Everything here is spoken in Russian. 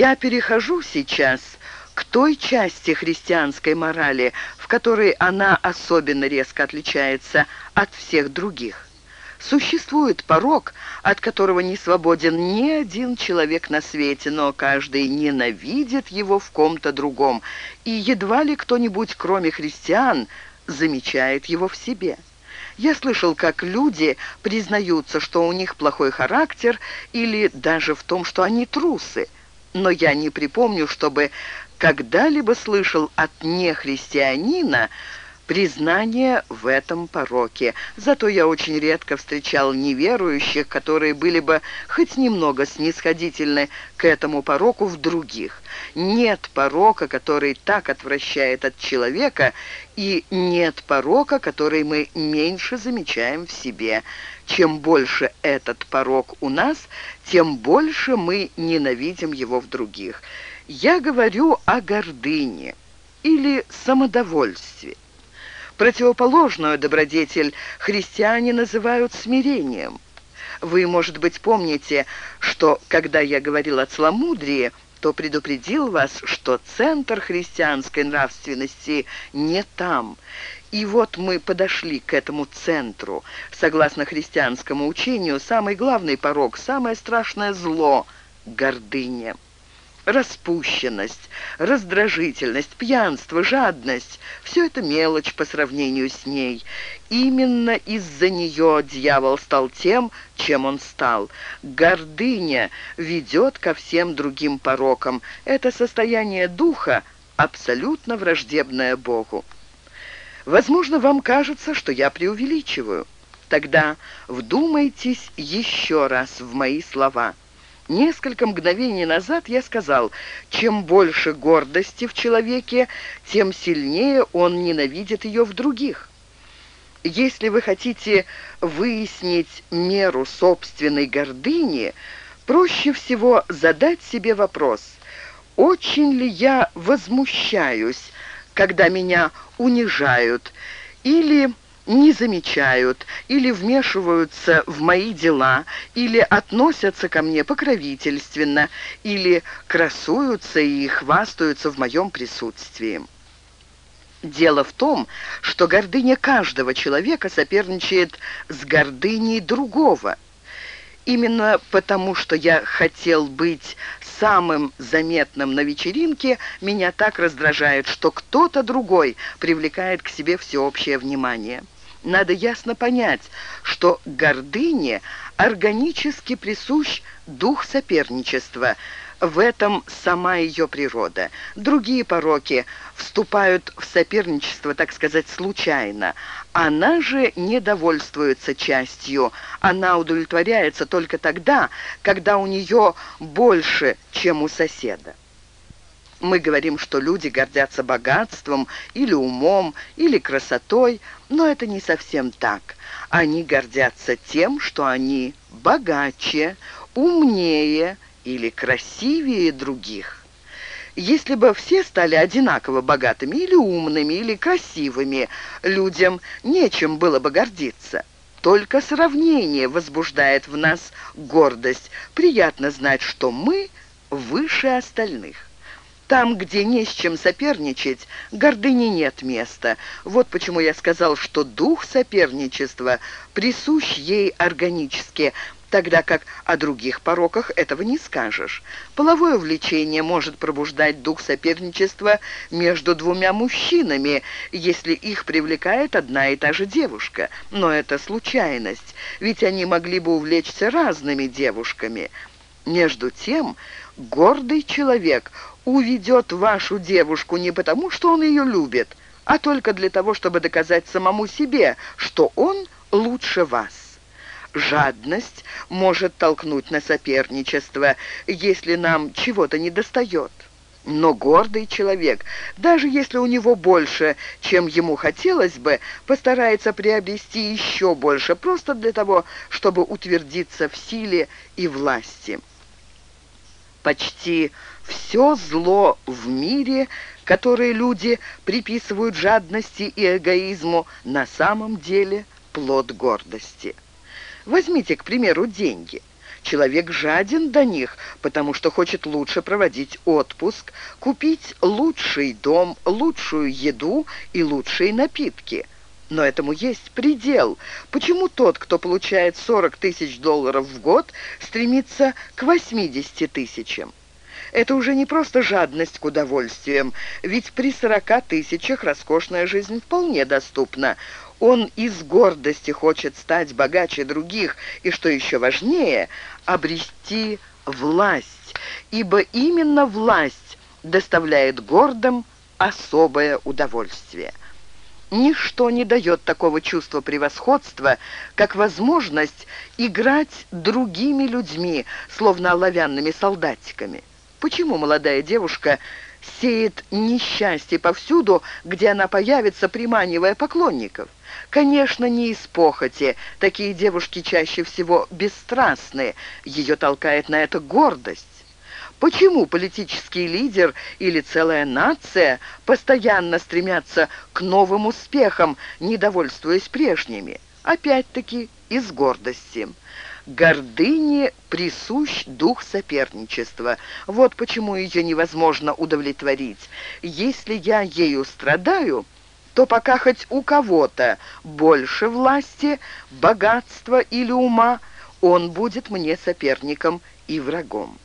Я перехожу сейчас к той части христианской морали, в которой она особенно резко отличается от всех других. Существует порог, от которого не свободен ни один человек на свете, но каждый ненавидит его в ком-то другом, и едва ли кто-нибудь, кроме христиан, замечает его в себе. Я слышал, как люди признаются, что у них плохой характер или даже в том, что они трусы. Но я не припомню, чтобы когда-либо слышал от нехристианина, признание в этом пороке. Зато я очень редко встречал неверующих, которые были бы хоть немного снисходительны к этому пороку в других. Нет порока, который так отвращает от человека, и нет порока, который мы меньше замечаем в себе. Чем больше этот порок у нас, тем больше мы ненавидим его в других. Я говорю о гордыне или самодовольстве. Противоположную добродетель христиане называют смирением. Вы, может быть, помните, что, когда я говорил о целомудрии, то предупредил вас, что центр христианской нравственности не там. И вот мы подошли к этому центру. Согласно христианскому учению, самый главный порог, самое страшное зло – гордыня распущенность, раздражительность, пьянство, жадность – все это мелочь по сравнению с ней. Именно из-за нее дьявол стал тем, чем он стал. Гордыня ведет ко всем другим порокам. Это состояние духа абсолютно враждебное Богу. Возможно, вам кажется, что я преувеличиваю. Тогда вдумайтесь еще раз в мои слова – Несколько мгновений назад я сказал, чем больше гордости в человеке, тем сильнее он ненавидит ее в других. Если вы хотите выяснить меру собственной гордыни, проще всего задать себе вопрос, очень ли я возмущаюсь, когда меня унижают, или не замечают или вмешиваются в мои дела, или относятся ко мне покровительственно, или красуются и хвастаются в моем присутствии. Дело в том, что гордыня каждого человека соперничает с гордыней другого – Именно потому, что я хотел быть самым заметным на вечеринке, меня так раздражает, что кто-то другой привлекает к себе всеобщее внимание. Надо ясно понять, что гордыне органически присущ дух соперничества – в этом сама ее природа. Другие пороки вступают в соперничество, так сказать, случайно. Она же не довольствуется частью. Она удовлетворяется только тогда, когда у нее больше, чем у соседа. Мы говорим, что люди гордятся богатством или умом, или красотой, но это не совсем так. Они гордятся тем, что они богаче, умнее, или красивее других. Если бы все стали одинаково богатыми или умными, или красивыми, людям нечем было бы гордиться. Только сравнение возбуждает в нас гордость. Приятно знать, что мы выше остальных. Там, где не с чем соперничать, гордыни нет места. Вот почему я сказал, что дух соперничества присущ ей органически – тогда как о других пороках этого не скажешь. Половое влечение может пробуждать дух соперничества между двумя мужчинами, если их привлекает одна и та же девушка. Но это случайность, ведь они могли бы увлечься разными девушками. Между тем, гордый человек уведет вашу девушку не потому, что он ее любит, а только для того, чтобы доказать самому себе, что он лучше вас. Жадность может толкнуть на соперничество, если нам чего-то недостает. Но гордый человек, даже если у него больше, чем ему хотелось бы, постарается приобрести еще больше, просто для того, чтобы утвердиться в силе и власти. Почти все зло в мире, которое люди приписывают жадности и эгоизму, на самом деле плод гордости. Возьмите, к примеру, деньги. Человек жаден до них, потому что хочет лучше проводить отпуск, купить лучший дом, лучшую еду и лучшие напитки. Но этому есть предел. Почему тот, кто получает 40 тысяч долларов в год, стремится к 80 тысячам? Это уже не просто жадность к удовольствиям, ведь при 40 тысячах роскошная жизнь вполне доступна. Он из гордости хочет стать богаче других и, что еще важнее, обрести власть, ибо именно власть доставляет гордым особое удовольствие. Ничто не дает такого чувства превосходства, как возможность играть другими людьми, словно оловянными солдатиками. Почему молодая девушка сеет несчастье повсюду, где она появится, приманивая поклонников? Конечно, не из похоти. Такие девушки чаще всего бесстрастны. Ее толкает на это гордость. Почему политический лидер или целая нация постоянно стремятся к новым успехам, недовольствуясь прежними? Опять-таки из гордости. Гордыне присущ дух соперничества. Вот почему ее невозможно удовлетворить. Если я ею страдаю, то пока хоть у кого-то больше власти, богатства или ума, он будет мне соперником и врагом.